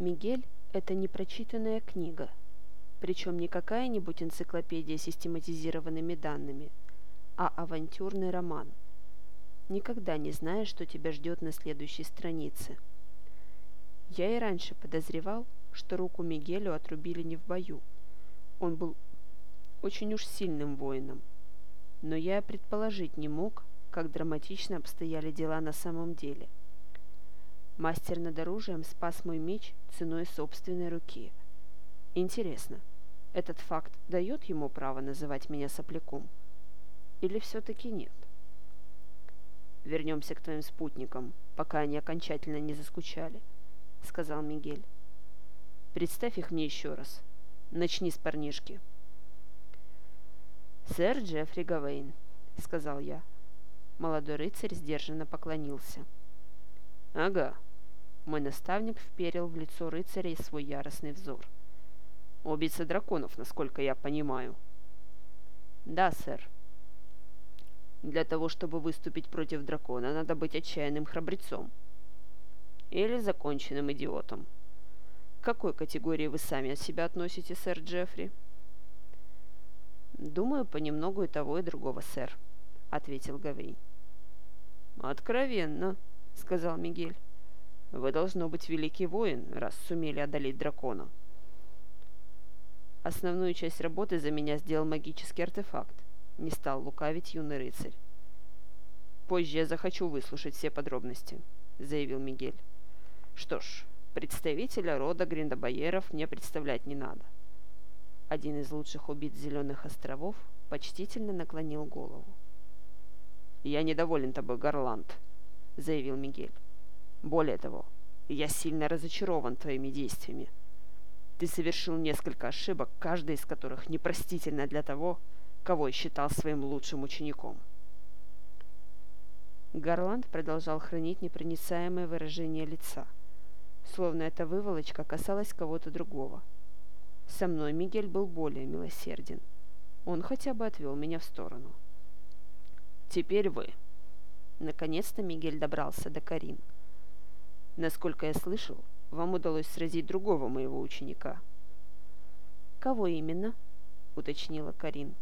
Мигель – это непрочитанная книга, причем не какая-нибудь энциклопедия с систематизированными данными, а авантюрный роман. Никогда не знаешь, что тебя ждет на следующей странице. Я и раньше подозревал, что руку Мигелю отрубили не в бою. Он был очень уж сильным воином. Но я предположить не мог, как драматично обстояли дела на самом деле – Мастер над оружием спас мой меч ценой собственной руки. Интересно, этот факт дает ему право называть меня сопляком? Или все-таки нет? «Вернемся к твоим спутникам, пока они окончательно не заскучали», — сказал Мигель. «Представь их мне еще раз. Начни с парнишки». «Сэр Джеффри Гавейн», — сказал я. Молодой рыцарь сдержанно поклонился. «Ага», мой наставник вперил в лицо рыцарей свой яростный взор. «Убийца драконов, насколько я понимаю». «Да, сэр». «Для того, чтобы выступить против дракона, надо быть отчаянным храбрецом. Или законченным идиотом. К какой категории вы сами от себя относите, сэр Джеффри?» «Думаю, понемногу и того, и другого, сэр», — ответил Гавейн. «Откровенно», — сказал Мигель. Вы должно быть великий воин, раз сумели одолеть дракона. Основную часть работы за меня сделал магический артефакт. Не стал лукавить юный рыцарь. Позже я захочу выслушать все подробности, заявил Мигель. Что ж, представителя рода Гриндобайеров мне представлять не надо. Один из лучших убийц Зеленых островов почтительно наклонил голову. «Я недоволен тобой, Гарланд», — заявил Мигель. Более того, я сильно разочарован твоими действиями. Ты совершил несколько ошибок, каждая из которых непростительна для того, кого я считал своим лучшим учеником. Гарланд продолжал хранить непроницаемое выражение лица, словно эта выволочка касалась кого-то другого. Со мной Мигель был более милосерден. Он хотя бы отвел меня в сторону. «Теперь вы». Наконец-то Мигель добрался до Карин. Насколько я слышал, вам удалось сразить другого моего ученика. Кого именно? уточнила Карин.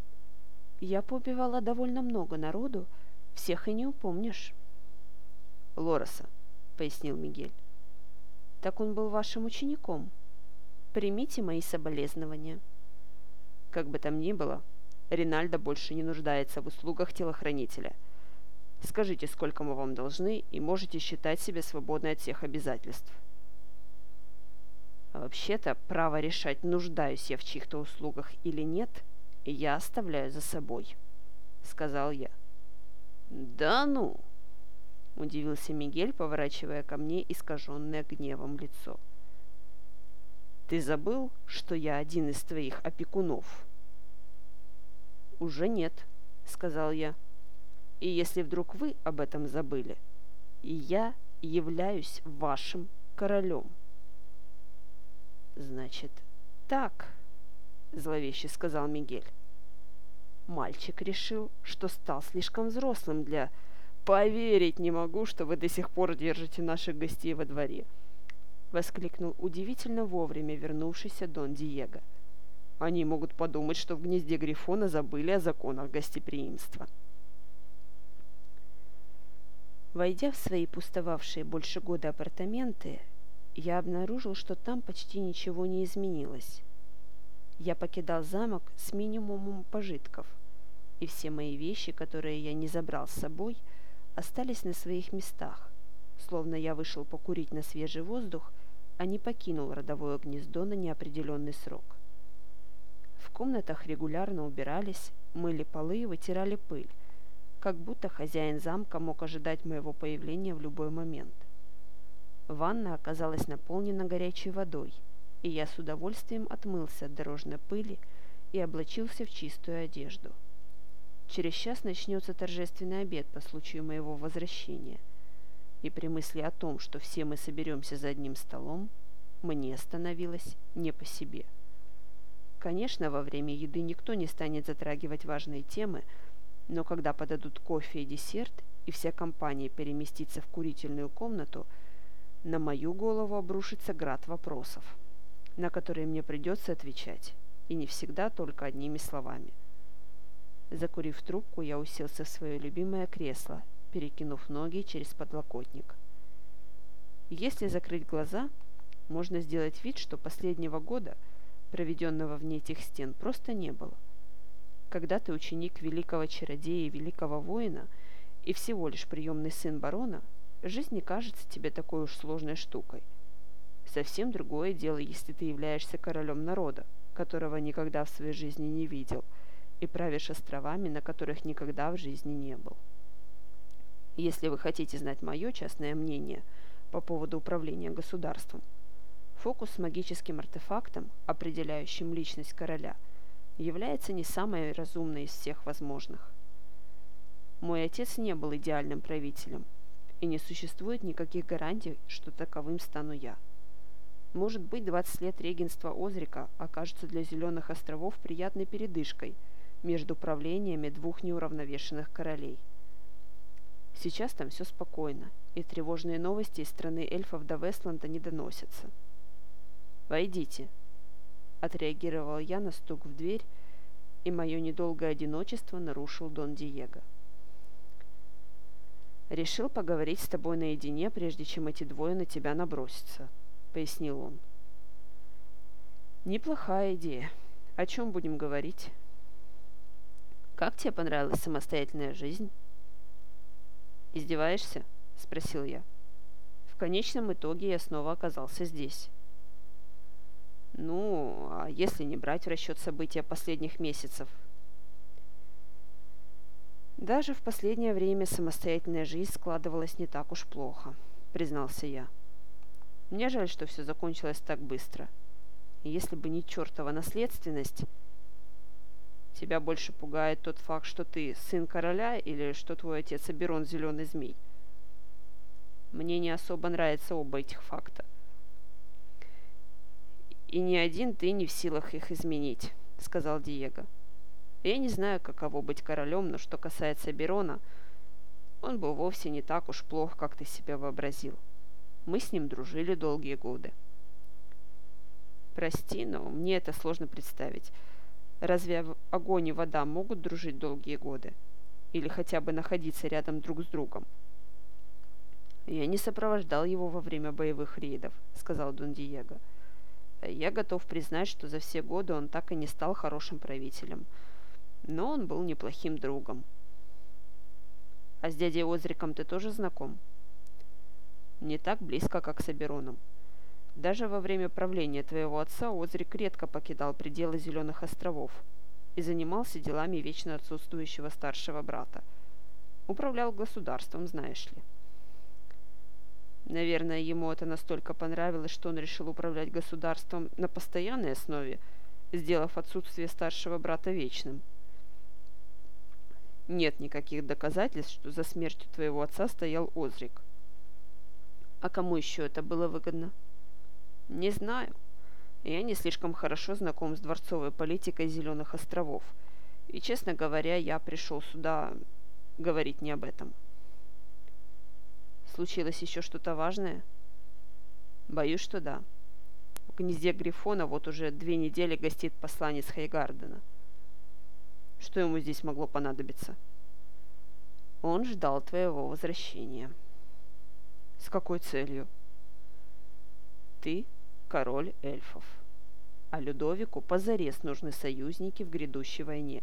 Я поубивала довольно много народу, всех и не упомнишь. Лороса, пояснил Мигель. Так он был вашим учеником. Примите мои соболезнования. Как бы там ни было, Ринальдо больше не нуждается в услугах телохранителя – Скажите, сколько мы вам должны, и можете считать себя свободной от всех обязательств. А вообще-то, право решать, нуждаюсь я в чьих-то услугах или нет, я оставляю за собой, — сказал я. «Да ну!» — удивился Мигель, поворачивая ко мне искаженное гневом лицо. «Ты забыл, что я один из твоих опекунов?» «Уже нет», — сказал я. И если вдруг вы об этом забыли, я являюсь вашим королем. Значит, так, зловеще сказал Мигель. Мальчик решил, что стал слишком взрослым для... «Поверить не могу, что вы до сих пор держите наших гостей во дворе», — воскликнул удивительно вовремя вернувшийся Дон Диего. «Они могут подумать, что в гнезде Грифона забыли о законах гостеприимства». Войдя в свои пустовавшие больше года апартаменты, я обнаружил, что там почти ничего не изменилось. Я покидал замок с минимумом пожитков, и все мои вещи, которые я не забрал с собой, остались на своих местах, словно я вышел покурить на свежий воздух, а не покинул родовое гнездо на неопределенный срок. В комнатах регулярно убирались, мыли полы и вытирали пыль, как будто хозяин замка мог ожидать моего появления в любой момент. Ванна оказалась наполнена горячей водой, и я с удовольствием отмылся от дорожной пыли и облачился в чистую одежду. Через час начнется торжественный обед по случаю моего возвращения, и при мысли о том, что все мы соберемся за одним столом, мне становилось не по себе. Конечно, во время еды никто не станет затрагивать важные темы, но когда подадут кофе и десерт, и вся компания переместится в курительную комнату, на мою голову обрушится град вопросов, на которые мне придется отвечать, и не всегда только одними словами. Закурив трубку, я уселся в свое любимое кресло, перекинув ноги через подлокотник. Если закрыть глаза, можно сделать вид, что последнего года, проведенного вне этих стен, просто не было. Когда ты ученик великого чародея и великого воина и всего лишь приемный сын барона, жизнь не кажется тебе такой уж сложной штукой. Совсем другое дело, если ты являешься королем народа, которого никогда в своей жизни не видел, и правишь островами, на которых никогда в жизни не был. Если вы хотите знать мое частное мнение по поводу управления государством, фокус с магическим артефактом, определяющим личность короля – является не самой разумной из всех возможных. Мой отец не был идеальным правителем, и не существует никаких гарантий, что таковым стану я. Может быть, 20 лет регенства Озрика окажутся для Зеленых островов приятной передышкой между правлениями двух неуравновешенных королей. Сейчас там все спокойно, и тревожные новости из страны эльфов до Вестланда не доносятся. «Войдите», Отреагировал я на стук в дверь, и мое недолгое одиночество нарушил Дон Диего. «Решил поговорить с тобой наедине, прежде чем эти двое на тебя набросятся», — пояснил он. «Неплохая идея. О чем будем говорить?» «Как тебе понравилась самостоятельная жизнь?» «Издеваешься?» — спросил я. В конечном итоге я снова оказался здесь. Ну, а если не брать в расчет события последних месяцев? Даже в последнее время самостоятельная жизнь складывалась не так уж плохо, признался я. Мне жаль, что все закончилось так быстро. Если бы не чертова наследственность... Тебя больше пугает тот факт, что ты сын короля или что твой отец Аберон Зеленый Змей? Мне не особо нравятся оба этих факта и ни один ты не в силах их изменить», — сказал Диего. «Я не знаю, каково быть королем, но что касается Берона, он был вовсе не так уж плох, как ты себе вообразил. Мы с ним дружили долгие годы». «Прости, но мне это сложно представить. Разве огонь и вода могут дружить долгие годы? Или хотя бы находиться рядом друг с другом?» «Я не сопровождал его во время боевых рейдов», — сказал Дон Диего. Я готов признать, что за все годы он так и не стал хорошим правителем. Но он был неплохим другом. А с дядей Озриком ты тоже знаком? Не так близко, как с Абероном. Даже во время правления твоего отца Озрик редко покидал пределы Зеленых островов и занимался делами вечно отсутствующего старшего брата. Управлял государством, знаешь ли. Наверное, ему это настолько понравилось, что он решил управлять государством на постоянной основе, сделав отсутствие старшего брата вечным. Нет никаких доказательств, что за смертью твоего отца стоял Озрик. А кому еще это было выгодно? Не знаю. Я не слишком хорошо знаком с дворцовой политикой Зеленых островов. И, честно говоря, я пришел сюда говорить не об этом. Случилось еще что-то важное? Боюсь, что да. В гнезде Грифона вот уже две недели гостит посланец Хейгардена. Что ему здесь могло понадобиться? Он ждал твоего возвращения. С какой целью? Ты король эльфов, а Людовику позарез нужны союзники в грядущей войне.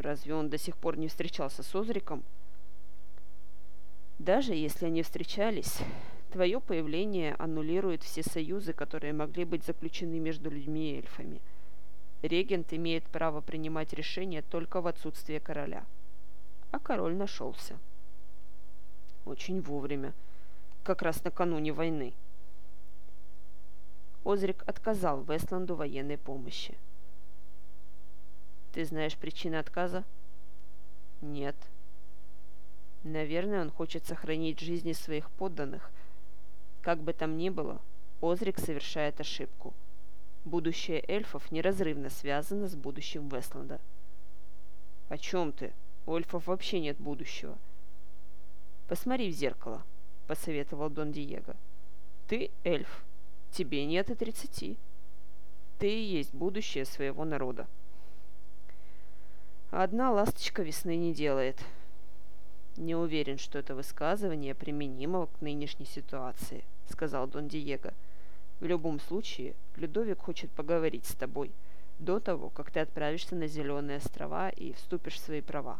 Разве он до сих пор не встречался с Озриком? — даже если они встречались, твое появление аннулирует все союзы, которые могли быть заключены между людьми и эльфами. Регент имеет право принимать решения только в отсутствие короля. А король нашелся. Очень вовремя. Как раз накануне войны. Озрик отказал Вестланду военной помощи. Ты знаешь причины отказа? Нет. Наверное, он хочет сохранить жизни своих подданных. Как бы там ни было, Озрик совершает ошибку. Будущее эльфов неразрывно связано с будущим Вестланда. «О чем ты? У эльфов вообще нет будущего». «Посмотри в зеркало. — посоветовал Дон Диего. «Ты эльф. Тебе нет и тридцати. Ты и есть будущее своего народа». «Одна ласточка весны не делает». «Не уверен, что это высказывание применимо к нынешней ситуации», — сказал Дон Диего. «В любом случае, Людовик хочет поговорить с тобой до того, как ты отправишься на Зеленые острова и вступишь в свои права».